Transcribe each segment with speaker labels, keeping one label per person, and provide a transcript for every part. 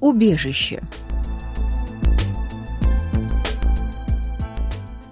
Speaker 1: Убежище.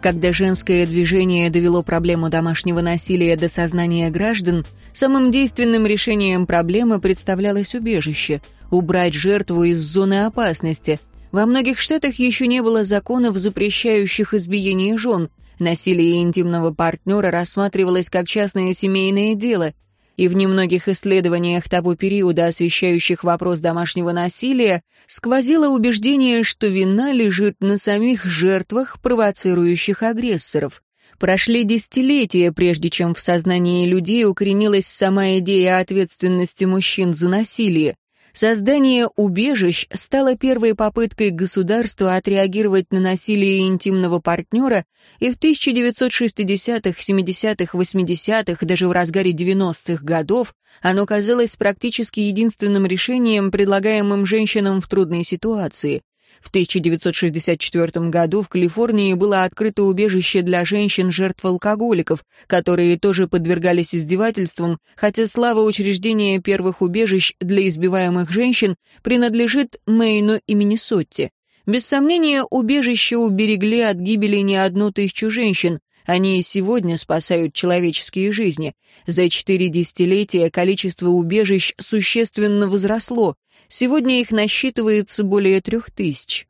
Speaker 1: Когда женское движение довело проблему домашнего насилия до сознания граждан, самым действенным решением проблемы представлялось убежище — убрать жертву из зоны опасности. Во многих штатах еще не было законов, запрещающих избиение жен. Насилие интимного партнера рассматривалось как частное семейное дело — и в немногих исследованиях того периода, освещающих вопрос домашнего насилия, сквозило убеждение, что вина лежит на самих жертвах, провоцирующих агрессоров. Прошли десятилетия, прежде чем в сознании людей укоренилась сама идея ответственности мужчин за насилие. Создание убежищ стало первой попыткой государства отреагировать на насилие интимного партнера, и в 1960-х, 70-х, 80-х, даже в разгаре 90-х годов оно казалось практически единственным решением, предлагаемым женщинам в трудной ситуации. В 1964 году в Калифорнии было открыто убежище для женщин-жертв алкоголиков, которые тоже подвергались издевательствам, хотя слава учреждения первых убежищ для избиваемых женщин принадлежит Мэйну и Миннесотте. Без сомнения, убежище уберегли от гибели не одну тысячу женщин, они и сегодня спасают человеческие жизни. За четыре десятилетия количество убежищ существенно возросло. Сегодня их насчитывается более трех тысяч.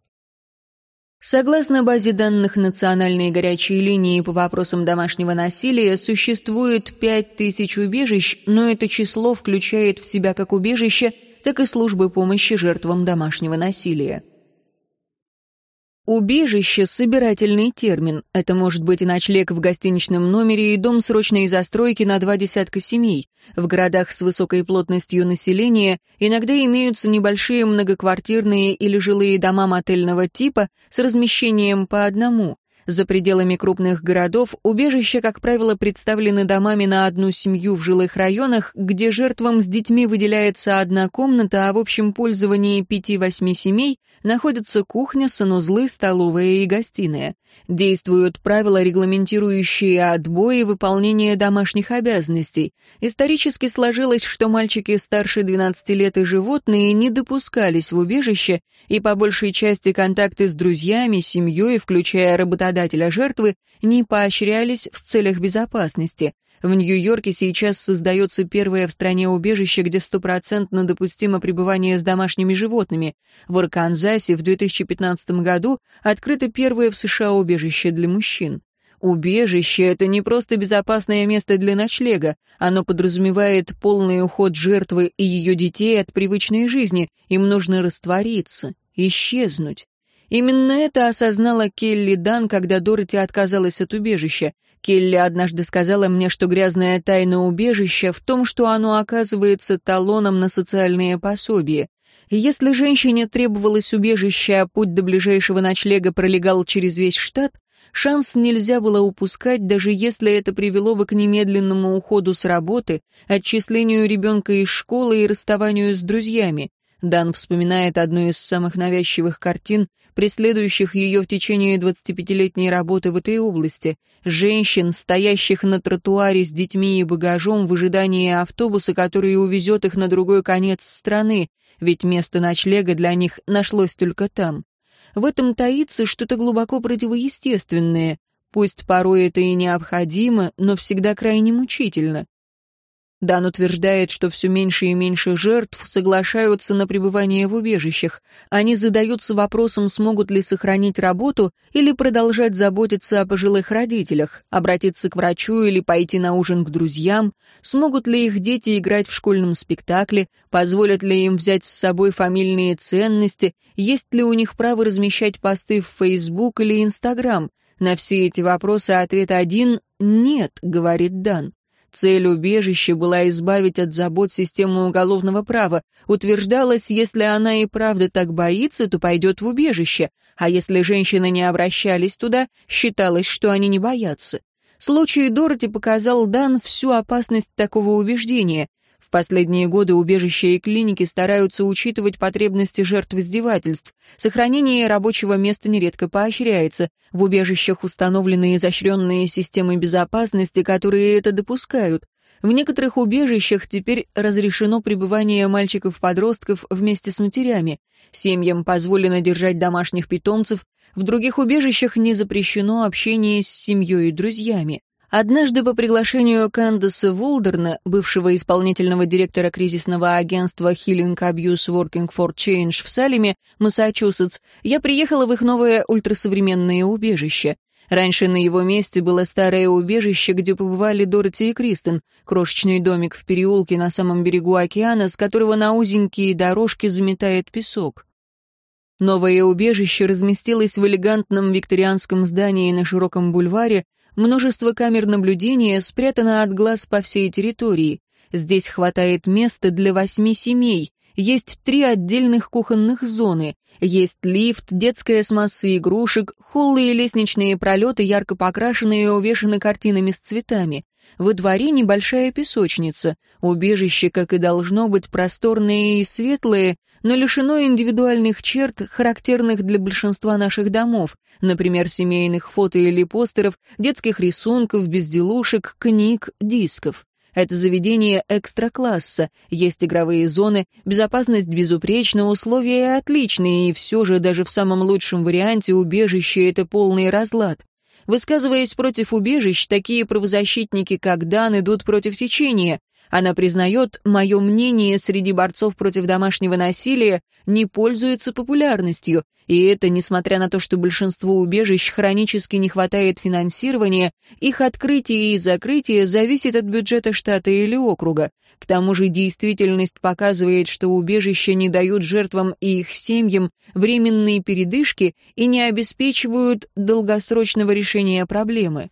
Speaker 1: Согласно базе данных Национальной горячей линии по вопросам домашнего насилия, существует пять тысяч убежищ, но это число включает в себя как убежище, так и службы помощи жертвам домашнего насилия. Убежище — собирательный термин. Это может быть и ночлег в гостиничном номере, и дом срочной застройки на два десятка семей. В городах с высокой плотностью населения иногда имеются небольшие многоквартирные или жилые дома мотельного типа с размещением по одному. За пределами крупных городов убежища, как правило, представлены домами на одну семью в жилых районах, где жертвам с детьми выделяется одна комната, а в общем пользовании пяти-восьми семей находятся кухня, санузлы, столовая и гостиная. Действуют правила, регламентирующие отбой и выполнение домашних обязанностей. Исторически сложилось, что мальчики старше 12 лет и животные не допускались в убежище, и по большей части контакты с друзьями, семьей, включая работодателя жертвы, не поощрялись в целях безопасности. В Нью-Йорке сейчас создается первое в стране убежище, где стопроцентно допустимо пребывание с домашними животными. В Арканзасе в 2015 году открыто первое в США убежище для мужчин. Убежище — это не просто безопасное место для ночлега, оно подразумевает полный уход жертвы и ее детей от привычной жизни, им нужно раствориться, исчезнуть. Именно это осознала Келли Дан, когда Дороти отказалась от убежища. Келли однажды сказала мне, что грязная тайна убежища в том, что оно оказывается талоном на социальные пособия. Если женщине требовалось убежище, а путь до ближайшего ночлега пролегал через весь штат, шанс нельзя было упускать, даже если это привело бы к немедленному уходу с работы, отчислению ребенка из школы и расставанию с друзьями. Дан вспоминает одну из самых навязчивых картин, преследующих ее в течение 25-летней работы в этой области. Женщин, стоящих на тротуаре с детьми и багажом в ожидании автобуса, который увезет их на другой конец страны, ведь место ночлега для них нашлось только там. В этом таится что-то глубоко противоестественное. Пусть порой это и необходимо, но всегда крайне мучительно. Дан утверждает, что все меньше и меньше жертв соглашаются на пребывание в убежищах. Они задаются вопросом, смогут ли сохранить работу или продолжать заботиться о пожилых родителях, обратиться к врачу или пойти на ужин к друзьям, смогут ли их дети играть в школьном спектакле, позволят ли им взять с собой фамильные ценности, есть ли у них право размещать посты в Facebook или Instagram. На все эти вопросы ответ один «нет», говорит Дан. Цель убежища была избавить от забот систему уголовного права. Утверждалось, если она и правда так боится, то пойдет в убежище, а если женщины не обращались туда, считалось, что они не боятся. Случай Дороти показал Дан всю опасность такого убеждения. В последние годы убежища и клиники стараются учитывать потребности жертв издевательств. Сохранение рабочего места нередко поощряется. В убежищах установлены изощренные системы безопасности, которые это допускают. В некоторых убежищах теперь разрешено пребывание мальчиков-подростков вместе с матерями. Семьям позволено держать домашних питомцев, в других убежищах не запрещено общение с семьей и друзьями. Однажды по приглашению Кандаса Волдерна, бывшего исполнительного директора кризисного агентства Healing Abuse Working for Change в Салеме, Массачусетс, я приехала в их новое ультрасовременное убежище. Раньше на его месте было старое убежище, где побывали Дороти и Кристен, крошечный домик в переулке на самом берегу океана, с которого на узенькие дорожки заметает песок. Новое убежище разместилось в элегантном викторианском здании на широком бульваре, Множество камер наблюдения спрятано от глаз по всей территории. Здесь хватает места для восьми семей. Есть три отдельных кухонных зоны. Есть лифт, детская с массой игрушек, холлы и лестничные пролеты, ярко покрашенные и увешаны картинами с цветами. Во дворе небольшая песочница. Убежище, как и должно быть, просторное и светлое, но лишено индивидуальных черт, характерных для большинства наших домов, например, семейных фото или постеров, детских рисунков, безделушек, книг, дисков. Это заведение экстра-класса, есть игровые зоны, безопасность безупречна, условия отличные, и все же даже в самом лучшем варианте убежище — это полный разлад. Высказываясь против убежищ, такие правозащитники, как Дан, идут против течения. Она признает, мое мнение среди борцов против домашнего насилия не пользуется популярностью, и это несмотря на то, что большинству убежищ хронически не хватает финансирования, их открытие и закрытие зависит от бюджета штата или округа. К тому же действительность показывает, что убежища не дают жертвам и их семьям временные передышки и не обеспечивают долгосрочного решения проблемы.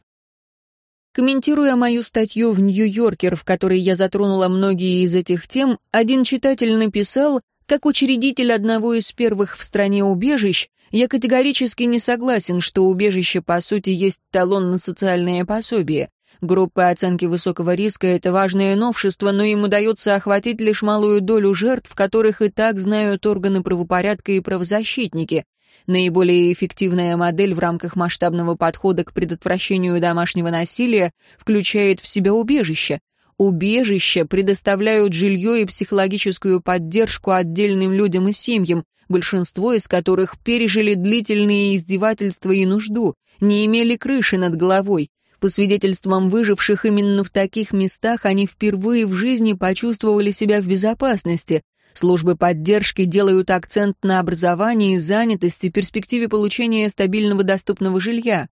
Speaker 1: Комментируя мою статью в «Нью-Йоркер», в которой я затронула многие из этих тем, один читатель написал, как учредитель одного из первых в стране убежищ, я категорически не согласен, что убежище по сути есть талон на социальное пособие. Группа оценки высокого риска — это важное новшество, но им удается охватить лишь малую долю жертв, которых и так знают органы правопорядка и правозащитники. Наиболее эффективная модель в рамках масштабного подхода к предотвращению домашнего насилия включает в себя убежище. Убежища предоставляют жилье и психологическую поддержку отдельным людям и семьям, большинство из которых пережили длительные издевательства и нужду, не имели крыши над головой. По свидетельствам выживших, именно в таких местах они впервые в жизни почувствовали себя в безопасности, Службы поддержки делают акцент на образовании, занятости, перспективе получения стабильного доступного жилья.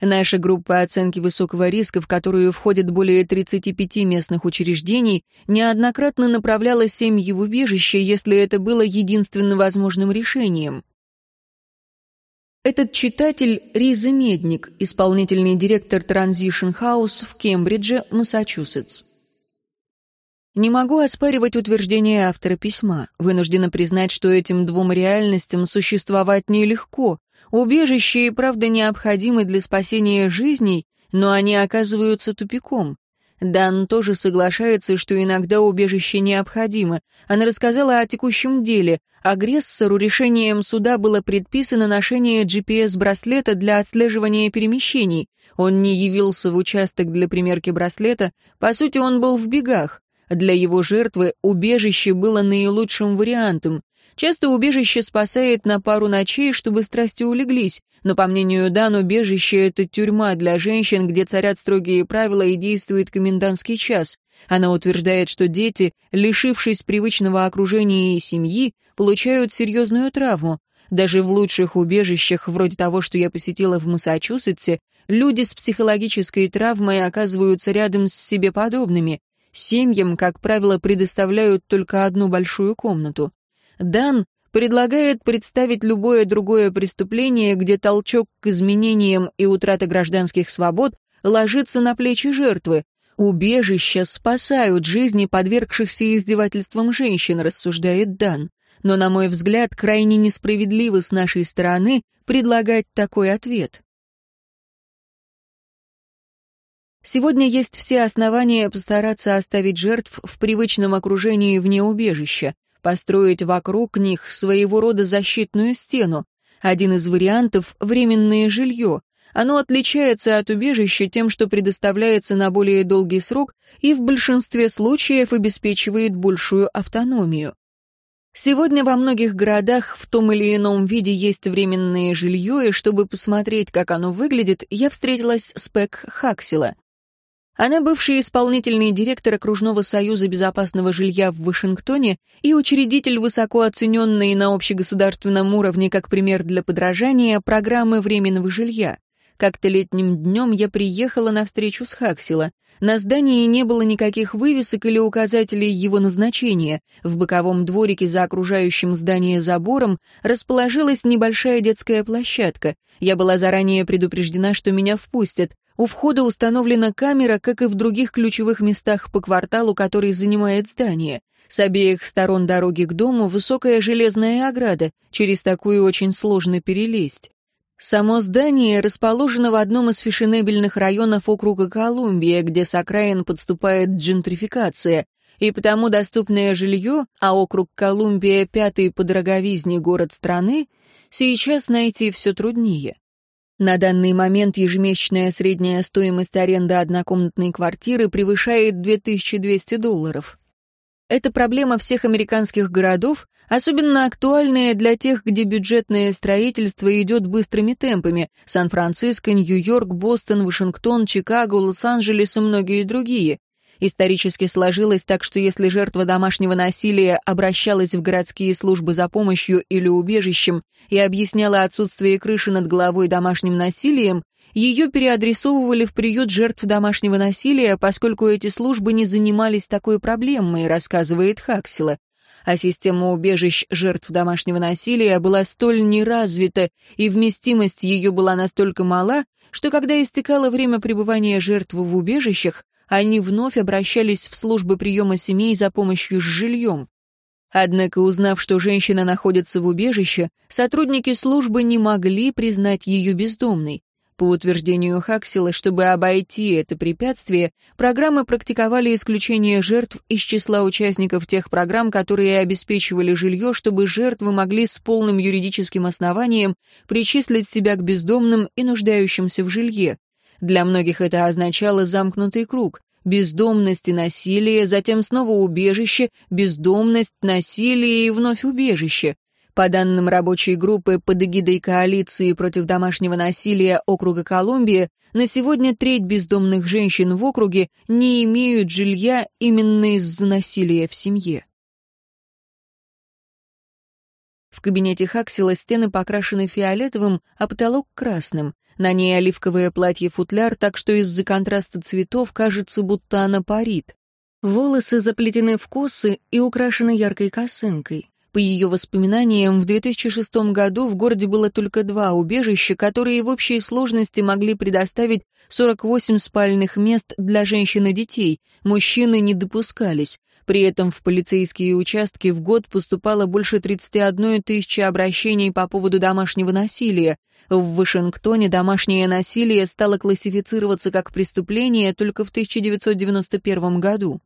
Speaker 1: Наша группа оценки высокого риска, в которую входит более 35 местных учреждений, неоднократно направляла семьи в убежище, если это было единственно возможным решением. Этот читатель — Риза Медник, исполнительный директор Transition House в Кембридже, Массачусетс. Не могу оспаривать утверждение автора письма. Вынуждена признать, что этим двум реальностям существовать нелегко. Убежища и правда необходимы для спасения жизней, но они оказываются тупиком. Дан тоже соглашается, что иногда убежище необходимо. Она рассказала о текущем деле. Агрессору решением суда было предписано ношение GPS-браслета для отслеживания перемещений. Он не явился в участок для примерки браслета, по сути, он был в бегах. Для его жертвы убежище было наилучшим вариантом. Часто убежище спасает на пару ночей, чтобы страсти улеглись, но, по мнению Дан, убежище — это тюрьма для женщин, где царят строгие правила и действует комендантский час. Она утверждает, что дети, лишившись привычного окружения и семьи, получают серьезную травму. Даже в лучших убежищах, вроде того, что я посетила в Массачусетсе, люди с психологической травмой оказываются рядом с себе подобными. Семьям, как правило, предоставляют только одну большую комнату. Дан предлагает представить любое другое преступление, где толчок к изменениям и утрата гражданских свобод ложится на плечи жертвы. Убежища спасают жизни подвергшихся издевательствам женщин, рассуждает Дан. Но, на мой взгляд, крайне несправедливо с нашей стороны предлагать такой ответ. Сегодня есть все основания постараться оставить жертв в привычном окружении вне убежища, построить вокруг них своего рода защитную стену. Один из вариантов — временное жилье. Оно отличается от убежища тем, что предоставляется на более долгий срок и в большинстве случаев обеспечивает большую автономию. Сегодня во многих городах в том или ином виде есть временное жилье, и чтобы посмотреть, как оно выглядит, я встретилась с Пэк Хаксела. Она бывший исполнительный директор Окружного союза безопасного жилья в Вашингтоне и учредитель высоко оцененной на общегосударственном уровне как пример для подражания программы временного жилья. Как-то летним днем я приехала на встречу с Хаксила. На здании не было никаких вывесок или указателей его назначения. В боковом дворике за окружающим здание забором расположилась небольшая детская площадка. Я была заранее предупреждена, что меня впустят. У входа установлена камера, как и в других ключевых местах по кварталу, который занимает здание. С обеих сторон дороги к дому высокая железная ограда, через такую очень сложно перелезть. Само здание расположено в одном из фешенебельных районов округа Колумбия, где с окраин подступает джентрификация, и потому доступное жилье, а округ Колумбия — пятый по дороговизне город страны, сейчас найти все труднее. На данный момент ежемесячная средняя стоимость аренды однокомнатной квартиры превышает 2200 долларов. Это проблема всех американских городов, особенно актуальная для тех, где бюджетное строительство идет быстрыми темпами – Сан-Франциско, Нью-Йорк, Бостон, Вашингтон, Чикаго, Лос-Анджелес и многие другие. Исторически сложилось так, что если жертва домашнего насилия обращалась в городские службы за помощью или убежищем и объясняла отсутствие крыши над головой домашним насилием, ее переадресовывали в приют жертв домашнего насилия, поскольку эти службы не занимались такой проблемой, рассказывает Хаксила. А система убежищ жертв домашнего насилия была столь неразвита, и вместимость ее была настолько мала, что когда истекало время пребывания жертв в убежищах, они вновь обращались в службы приема семей за помощью с жильем. Однако, узнав, что женщина находится в убежище, сотрудники службы не могли признать ее бездомной. По утверждению Хаксела, чтобы обойти это препятствие, программы практиковали исключение жертв из числа участников тех программ, которые обеспечивали жилье, чтобы жертвы могли с полным юридическим основанием причислить себя к бездомным и нуждающимся в жилье. Для многих это означало замкнутый круг. Бездомность и насилие, затем снова убежище, бездомность, насилие и вновь убежище. По данным рабочей группы под эгидой коалиции против домашнего насилия округа Колумбия, на сегодня треть бездомных женщин в округе не имеют жилья именно из-за насилия в семье. В кабинете Хаксила стены покрашены фиолетовым, а потолок красным. На ней оливковое платье-футляр, так что из-за контраста цветов кажется, будто она парит. Волосы заплетены в косы и украшены яркой косынкой. По ее воспоминаниям, в 2006 году в городе было только два убежища, которые в общей сложности могли предоставить 48 спальных мест для женщин и детей. Мужчины не допускались. При этом в полицейские участки в год поступало больше 31 тысячи обращений по поводу домашнего насилия. В Вашингтоне домашнее насилие стало классифицироваться как преступление только в 1991 году.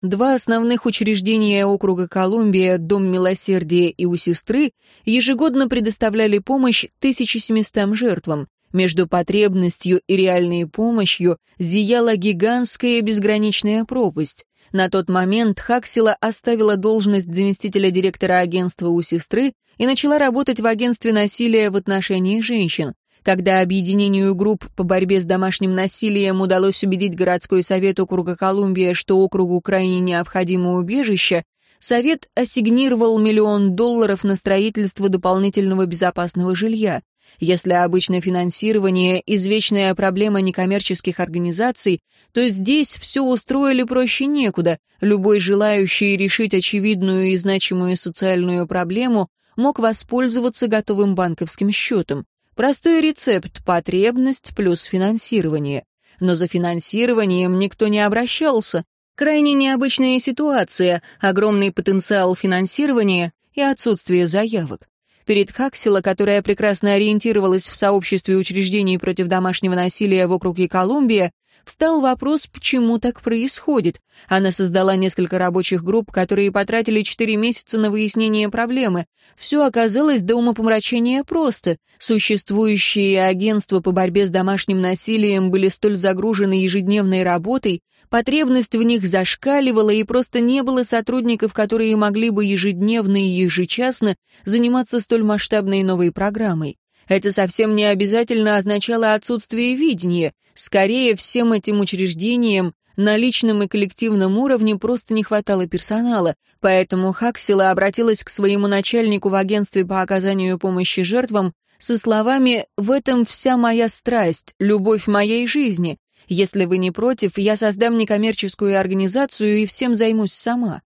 Speaker 1: Два основных учреждения округа Колумбия, Дом милосердия и у сестры, ежегодно предоставляли помощь 1700 жертвам. Между потребностью и реальной помощью зияла гигантская безграничная пропасть. На тот момент Хаксила оставила должность заместителя директора агентства у сестры и начала работать в агентстве насилия в отношении женщин. Когда объединению групп по борьбе с домашним насилием удалось убедить городской совет округа Колумбия, что округу крайне необходимо убежище, совет ассигнировал миллион долларов на строительство дополнительного безопасного жилья. Если обычно финансирование – извечная проблема некоммерческих организаций, то здесь все устроили проще некуда. Любой желающий решить очевидную и значимую социальную проблему мог воспользоваться готовым банковским счетом. Простой рецепт – потребность плюс финансирование. Но за финансированием никто не обращался. Крайне необычная ситуация, огромный потенциал финансирования и отсутствие заявок. Перед Хаксила, которая прекрасно ориентировалась в сообществе учреждений против домашнего насилия в округе Колумбия, встал вопрос, почему так происходит. Она создала несколько рабочих групп, которые потратили четыре месяца на выяснение проблемы. Все оказалось до умопомрачения просто. Существующие агентства по борьбе с домашним насилием были столь загружены ежедневной работой, потребность в них зашкаливала, и просто не было сотрудников, которые могли бы ежедневно и ежечасно заниматься столь масштабной новой программой. Это совсем не обязательно означало отсутствие видения. Скорее, всем этим учреждениям на личном и коллективном уровне просто не хватало персонала, поэтому Хаксила обратилась к своему начальнику в агентстве по оказанию помощи жертвам со словами «В этом вся моя страсть, любовь моей жизни. Если вы не против, я создам некоммерческую организацию и всем займусь сама».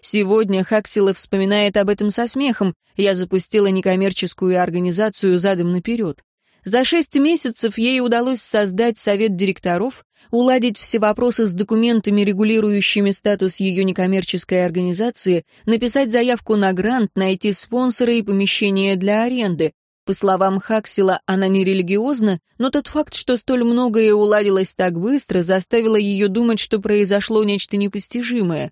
Speaker 1: Сегодня Хаксила вспоминает об этом со смехом. Я запустила некоммерческую организацию задом наперед. За шесть месяцев ей удалось создать совет директоров, уладить все вопросы с документами, регулирующими статус ее некоммерческой организации, написать заявку на грант, найти спонсора и помещение для аренды. По словам Хаксила, она не религиозна, но тот факт, что столь многое уладилось так быстро, заставило ее думать, что произошло нечто непостижимое.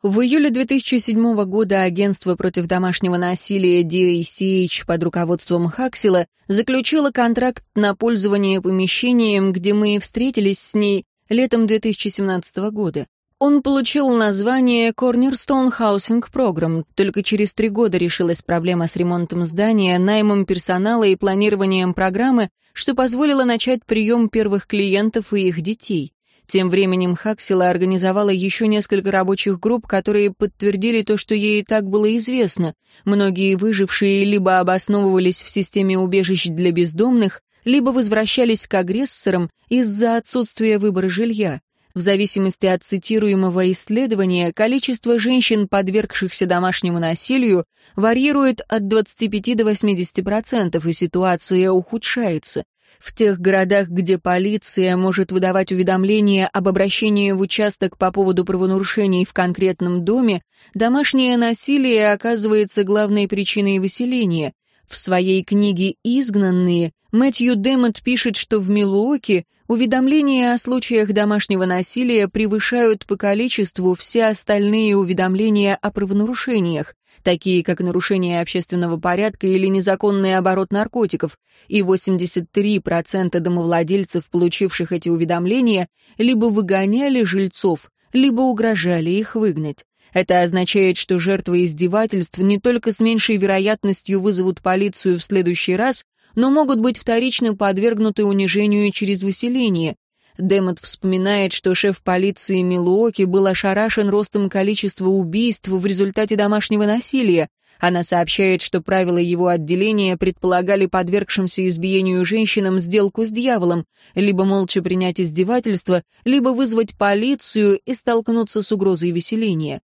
Speaker 1: В июле 2007 года агентство против домашнего насилия DACH под руководством Хаксила заключило контракт на пользование помещением, где мы встретились с ней летом 2017 года. Он получил название Cornerstone Housing Program. Только через три года решилась проблема с ремонтом здания, наймом персонала и планированием программы, что позволило начать прием первых клиентов и их детей. Тем временем Хаксила организовала еще несколько рабочих групп, которые подтвердили то, что ей и так было известно. Многие выжившие либо обосновывались в системе убежищ для бездомных, либо возвращались к агрессорам из-за отсутствия выбора жилья. В зависимости от цитируемого исследования, количество женщин, подвергшихся домашнему насилию, варьирует от 25 до 80%, и ситуация ухудшается. В тех городах, где полиция может выдавать уведомления об обращении в участок по поводу правонарушений в конкретном доме, домашнее насилие оказывается главной причиной выселения. В своей книге «Изгнанные» Мэтью Дэмот пишет, что в Милуоке уведомления о случаях домашнего насилия превышают по количеству все остальные уведомления о правонарушениях такие как нарушение общественного порядка или незаконный оборот наркотиков, и 83% домовладельцев, получивших эти уведомления, либо выгоняли жильцов, либо угрожали их выгнать. Это означает, что жертвы издевательств не только с меньшей вероятностью вызовут полицию в следующий раз, но могут быть вторично подвергнуты унижению через выселение, Дэмот вспоминает, что шеф полиции Милуоки был ошарашен ростом количества убийств в результате домашнего насилия. Она сообщает, что правила его отделения предполагали подвергшимся избиению женщинам сделку с дьяволом, либо молча принять издевательство, либо вызвать полицию и столкнуться с угрозой выселения.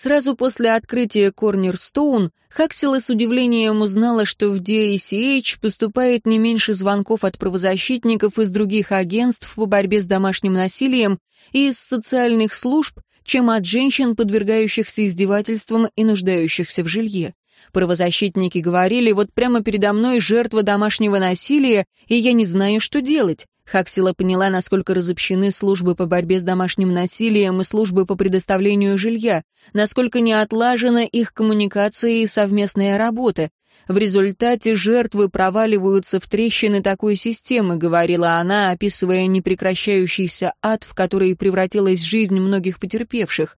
Speaker 1: Сразу после открытия Корнерстоун Хаксела с удивлением узнала, что в DACH поступает не меньше звонков от правозащитников из других агентств по борьбе с домашним насилием и из социальных служб, чем от женщин, подвергающихся издевательствам и нуждающихся в жилье. Правозащитники говорили, вот прямо передо мной жертва домашнего насилия, и я не знаю, что делать. Хаксила поняла, насколько разобщены службы по борьбе с домашним насилием и службы по предоставлению жилья, насколько не отлажена их коммуникация и совместная работа. В результате жертвы проваливаются в трещины такой системы, говорила она, описывая непрекращающийся ад, в который превратилась жизнь многих потерпевших.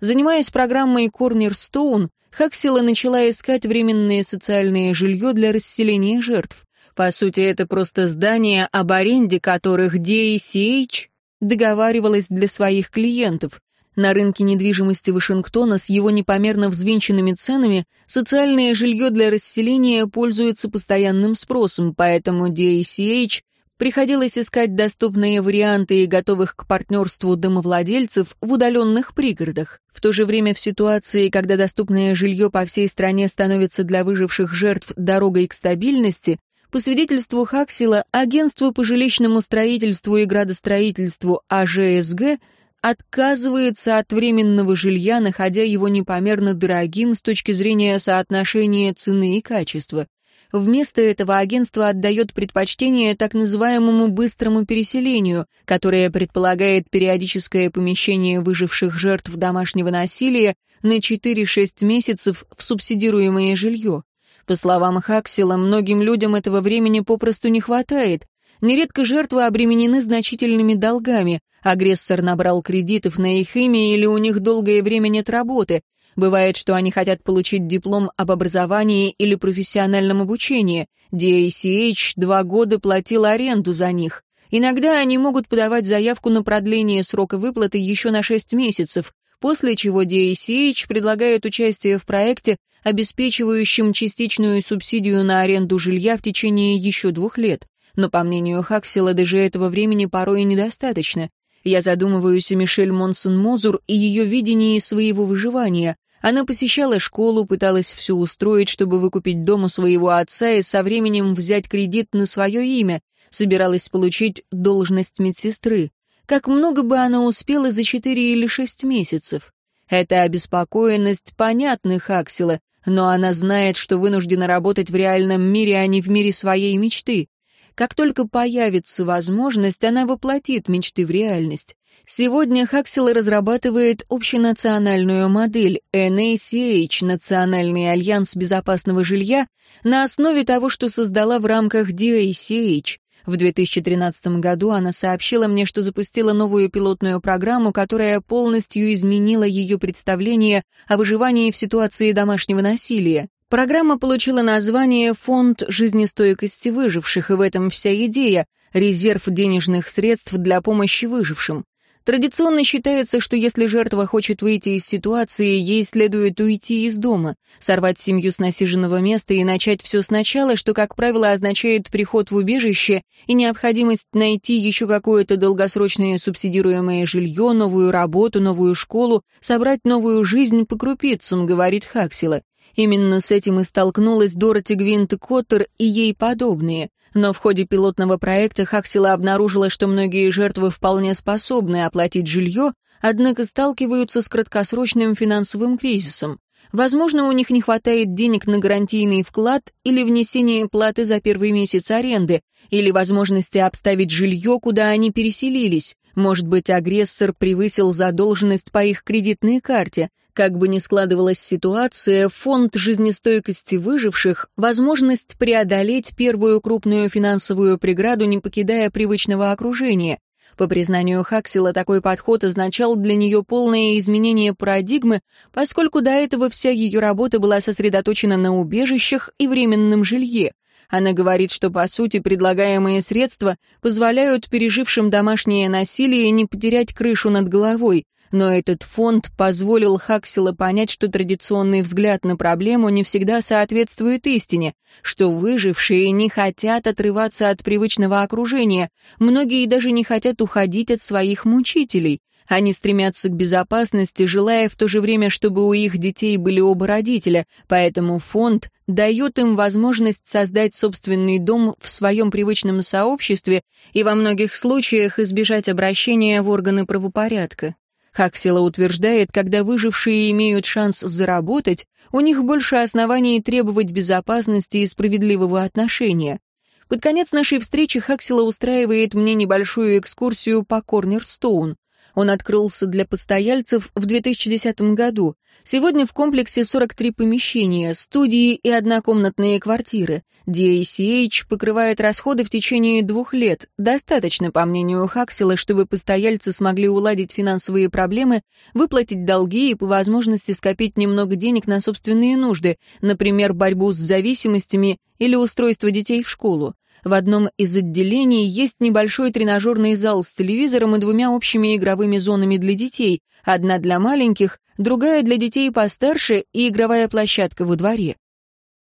Speaker 1: Занимаясь программой Cornerstone, Хаксила начала искать временное социальное жилье для расселения жертв. По сути, это просто здания, об аренде которых DACH договаривалась для своих клиентов. На рынке недвижимости Вашингтона с его непомерно взвинченными ценами социальное жилье для расселения пользуется постоянным спросом, поэтому DACH приходилось искать доступные варианты и готовых к партнерству домовладельцев в удаленных пригородах. В то же время в ситуации, когда доступное жилье по всей стране становится для выживших жертв дорогой к стабильности, по свидетельству Хаксила, агентство по жилищному строительству и градостроительству АЖСГ отказывается от временного жилья, находя его непомерно дорогим с точки зрения соотношения цены и качества. Вместо этого агентство отдает предпочтение так называемому быстрому переселению, которое предполагает периодическое помещение выживших жертв домашнего насилия на 4-6 месяцев в субсидируемое жилье. По словам Хаксела, многим людям этого времени попросту не хватает. Нередко жертвы обременены значительными долгами, агрессор набрал кредитов на их имя или у них долгое время нет работы, Бывает, что они хотят получить диплом об образовании или профессиональном обучении. DACH два года платил аренду за них. Иногда они могут подавать заявку на продление срока выплаты еще на 6 месяцев, после чего DACH предлагает участие в проекте, обеспечивающем частичную субсидию на аренду жилья в течение еще двух лет. Но, по мнению Хаксела, даже этого времени порой недостаточно. Я задумываюсь о Мишель Монсон-Мозур и ее видении своего выживания. Она посещала школу, пыталась все устроить, чтобы выкупить дом у своего отца и со временем взять кредит на свое имя, собиралась получить должность медсестры. Как много бы она успела за четыре или шесть месяцев? Эта обеспокоенность понятна Хаксела, но она знает, что вынуждена работать в реальном мире, а не в мире своей мечты. Как только появится возможность, она воплотит мечты в реальность. Сегодня Хаксел разрабатывает общенациональную модель NACH, Национальный альянс безопасного жилья, на основе того, что создала в рамках DACH. В 2013 году она сообщила мне, что запустила новую пилотную программу, которая полностью изменила ее представление о выживании в ситуации домашнего насилия. Программа получила название «Фонд жизнестойкости выживших», и в этом вся идея — резерв денежных средств для помощи выжившим. Традиционно считается, что если жертва хочет выйти из ситуации, ей следует уйти из дома, сорвать семью с насиженного места и начать все сначала, что, как правило, означает приход в убежище и необходимость найти еще какое-то долгосрочное субсидируемое жилье, новую работу, новую школу, собрать новую жизнь по крупицам, говорит Хаксила. Именно с этим и столкнулась Дороти Гвинт Коттер и ей подобные. Но в ходе пилотного проекта Хаксила обнаружила, что многие жертвы вполне способны оплатить жилье, однако сталкиваются с краткосрочным финансовым кризисом. Возможно, у них не хватает денег на гарантийный вклад или внесение платы за первый месяц аренды, или возможности обставить жилье, куда они переселились. Может быть, агрессор превысил задолженность по их кредитной карте. Как бы ни складывалась ситуация, фонд жизнестойкости выживших — возможность преодолеть первую крупную финансовую преграду, не покидая привычного окружения. По признанию Хаксела, такой подход означал для нее полное изменение парадигмы, поскольку до этого вся ее работа была сосредоточена на убежищах и временном жилье. Она говорит, что, по сути, предлагаемые средства позволяют пережившим домашнее насилие не потерять крышу над головой, но этот фонд позволил Хаксела понять, что традиционный взгляд на проблему не всегда соответствует истине, что выжившие не хотят отрываться от привычного окружения, многие даже не хотят уходить от своих мучителей. Они стремятся к безопасности, желая в то же время, чтобы у их детей были оба родителя, поэтому фонд дает им возможность создать собственный дом в своем привычном сообществе и во многих случаях избежать обращения в органы правопорядка. Хаксела утверждает, когда выжившие имеют шанс заработать, у них больше оснований требовать безопасности и справедливого отношения. Под конец нашей встречи Хаксела устраивает мне небольшую экскурсию по Корнерстоун. Он открылся для постояльцев в 2010 году. Сегодня в комплексе 43 помещения, студии и однокомнатные квартиры. DACH покрывает расходы в течение двух лет. Достаточно, по мнению Хаксела, чтобы постояльцы смогли уладить финансовые проблемы, выплатить долги и по возможности скопить немного денег на собственные нужды, например, борьбу с зависимостями или устройство детей в школу. В одном из отделений есть небольшой тренажерный зал с телевизором и двумя общими игровыми зонами для детей, одна для маленьких, другая для детей постарше и игровая площадка во дворе.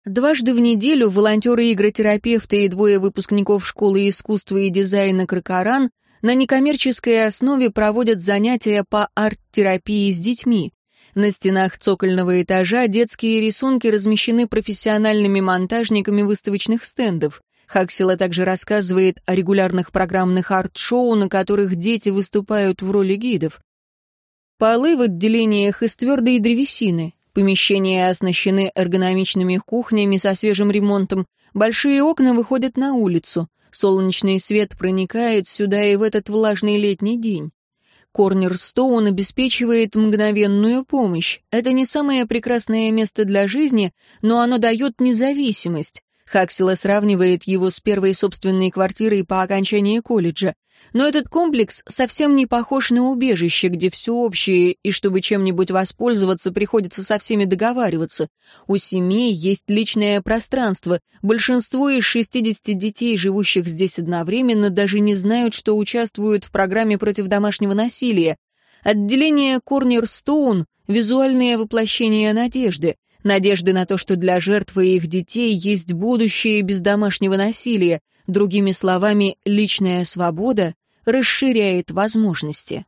Speaker 1: Дважды в неделю волонтеры-игротерапевты и двое выпускников школы искусства и дизайна «Кракоран» на некоммерческой основе проводят занятия по арт-терапии с детьми. На стенах цокольного этажа детские рисунки размещены профессиональными монтажниками выставочных стендов. Хаксила также рассказывает о регулярных программных арт-шоу, на которых дети выступают в роли гидов. Полы в отделениях из твердой древесины. Помещения оснащены эргономичными кухнями со свежим ремонтом. Большие окна выходят на улицу. Солнечный свет проникает сюда и в этот влажный летний день. Корнерстоун обеспечивает мгновенную помощь. Это не самое прекрасное место для жизни, но оно дает независимость. Хаксила сравнивает его с первой собственной квартирой по окончании колледжа. Но этот комплекс совсем не похож на убежище, где все общее, и чтобы чем-нибудь воспользоваться, приходится со всеми договариваться. У семей есть личное пространство. Большинство из 60 детей, живущих здесь одновременно, даже не знают, что участвуют в программе против домашнего насилия. Отделение Корнерстоун — визуальное воплощение надежды. Надежды на то, что для жертвы и их детей есть будущее без домашнего насилия. Другими словами, личная свобода расширяет возможности.